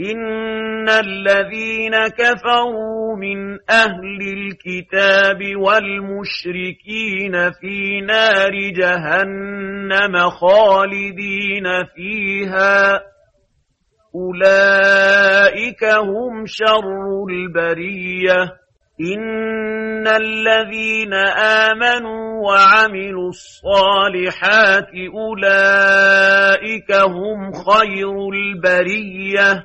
إن الذين كفروا من أهل الكتاب والمشركين في نار جهنم خالدين فيها أولئك هم شر البريه إن الذين آمنوا وعملوا الصالحات أولئك هم خير البرية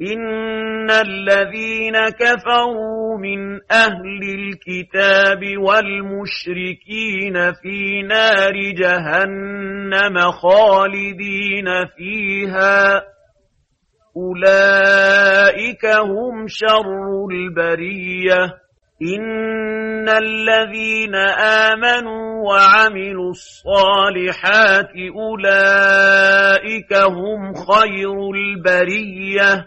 إن الذين كفروا من أهل الكتاب والمشركين في نار جهنم خالدين فيها أولئك هم شر البريه إن الذين آمنوا وعملوا الصالحات أولئك هم خير البرية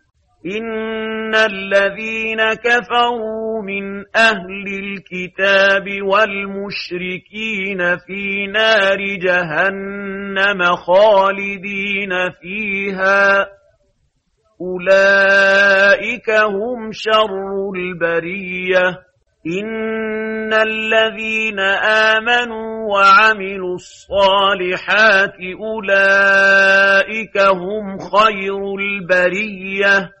إن الذين كفروا من أهل الكتاب والمشركين في نار جهنم خالدين فيها أولئك هم شر البرية إن الذين آمنوا وعملوا الصالحات أولئك هم خير البرية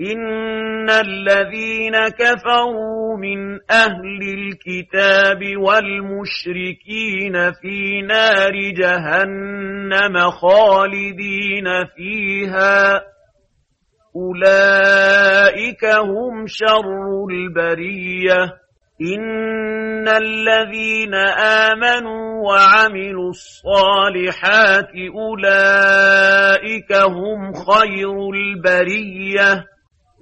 إن الذين كفروا من أهل الكتاب والمشركين في نار جهنم خالدين فيها أولئك هم شر البرية إن الذين آمنوا وعملوا الصالحات أولئك هم خير البرية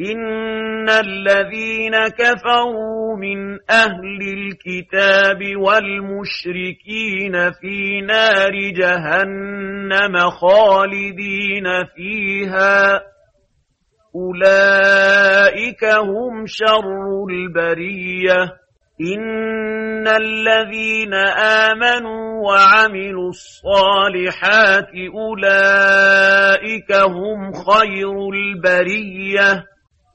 إن الذين كفروا من أهل الكتاب والمشركين في نار جهنم خالدين فيها أولئك هم شر البرية إن الذين آمنوا وعملوا الصالحات أولئك هم خير البريه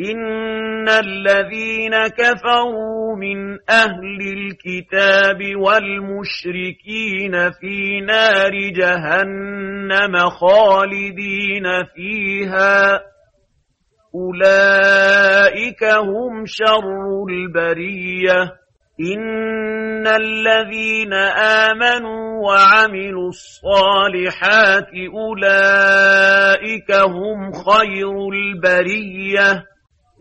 إن الذين كفروا من أهل الكتاب والمشركين في نار جهنم خالدين فيها أولئك هم شر البرية إن الذين آمنوا وعملوا الصالحات أولئك هم خير البريه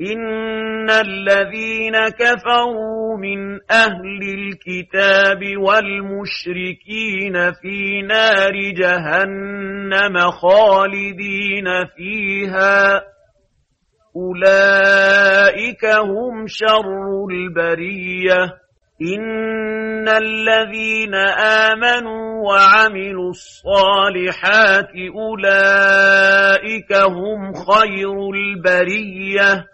إن الذين كفروا من أهل الكتاب والمشركين في نار جهنم خالدين فيها أولئك هم شر البرية إن الذين آمنوا وعملوا الصالحات أولئك هم خير البريه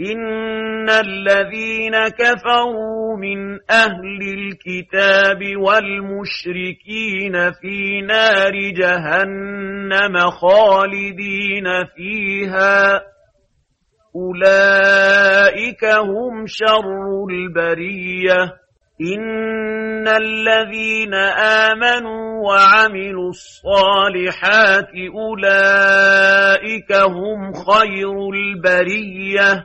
إن الذين كفروا من أهل الكتاب والمشركين في نار جهنم خالدين فيها أولئك هم شر البريه إن الذين آمنوا وعملوا الصالحات أولئك هم خير البرية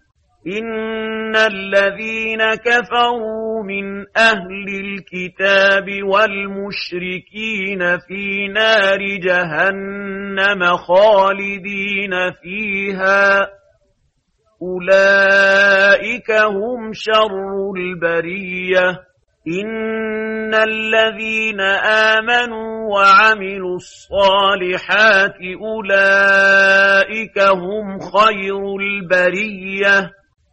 إن الذين كفروا من أهل الكتاب والمشركين في نار جهنم خالدين فيها أولئك هم شر البرية إن الذين آمنوا وعملوا الصالحات أولئك هم خير البرية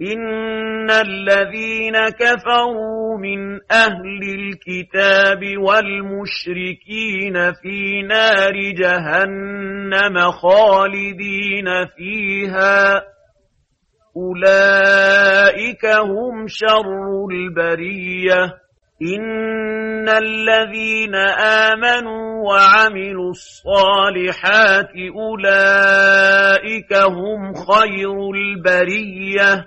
إن الذين كفروا من أهل الكتاب والمشركين في نار جهنم خالدين فيها أولئك هم شر البرية إن الذين آمنوا وعملوا الصالحات أولئك هم خير البرية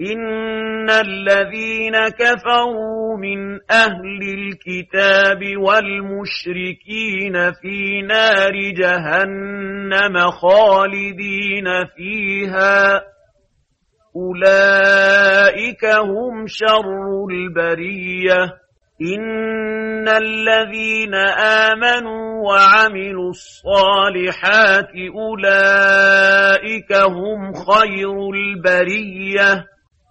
إن الذين كفروا من أهل الكتاب والمشركين في نار جهنم خالدين فيها أولئك هم شر البريه إن الذين آمنوا وعملوا الصالحات أولئك هم خير البرية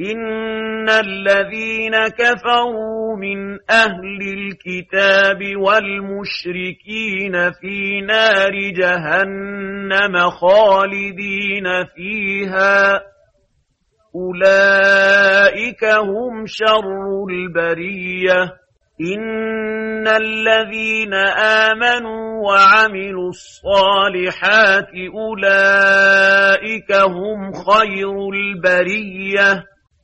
إن الذين كفروا من أهل الكتاب والمشركين في نار جهنم خالدين فيها أولئك هم شر البرية إن الذين آمنوا وعملوا الصالحات أولئك هم خير البريه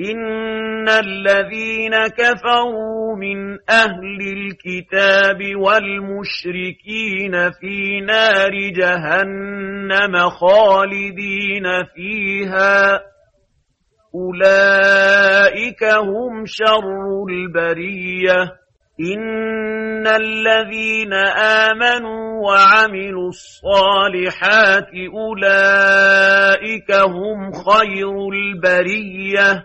إن الذين كفروا من أهل الكتاب والمشركين في نار جهنم خالدين فيها أولئك هم شر البرية إن الذين آمنوا وعملوا الصالحات أولئك هم خير البريه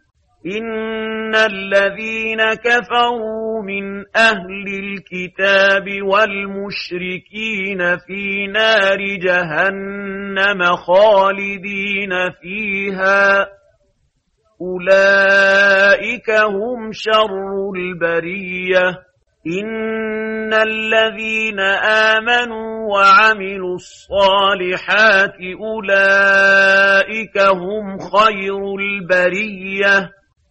إن الذين كفروا من أهل الكتاب والمشركين في نار جهنم خالدين فيها أولئك هم شر البرية إن الذين آمنوا وعملوا الصالحات أولئك هم خير البرية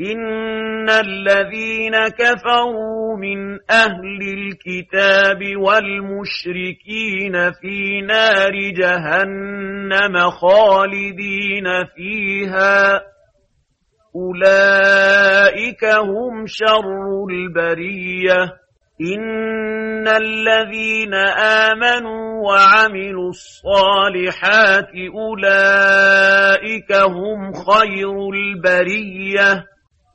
إن الذين كفروا من أهل الكتاب والمشركين في نار جهنم خالدين فيها أولئك هم شر البرية إن الذين آمنوا وعملوا الصالحات أولئك هم خير البرية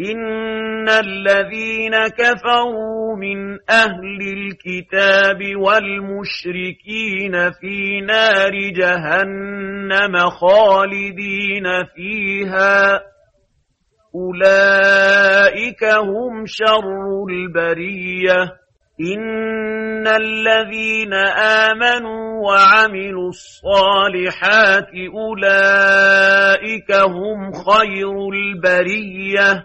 إن الذين كفروا من أهل الكتاب والمشركين في نار جهنم خالدين فيها أولئك هم شر البرية إن الذين آمنوا وعملوا الصالحات أولئك هم خير البريه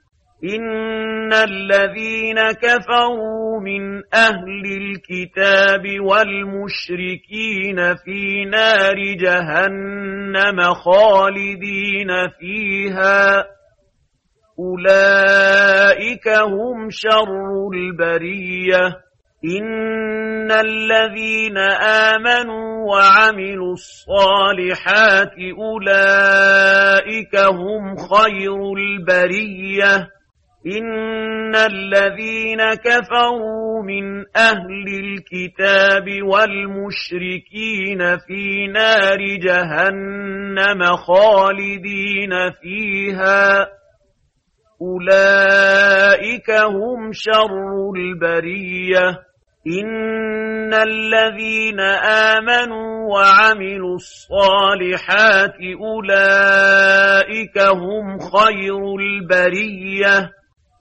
إن الذين كفروا من أهل الكتاب والمشركين في نار جهنم خالدين فيها أولئك هم شر البرية إن الذين آمنوا وعملوا الصالحات أولئك هم خير البريه إن الذين كفروا من أهل الكتاب والمشركين في نار جهنم خالدين فيها أولئك هم شر البرية إن الذين آمنوا وعملوا الصالحات أولئك هم خير البريه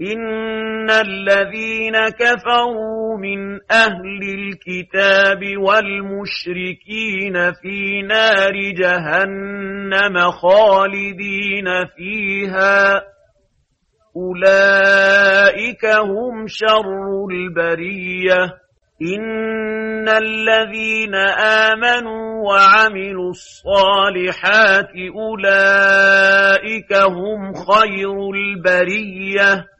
إن الذين كفروا من أهل الكتاب والمشركين في نار جهنم خالدين فيها أولئك هم شر البرية إن الذين آمنوا وعملوا الصالحات أولئك هم خير البريه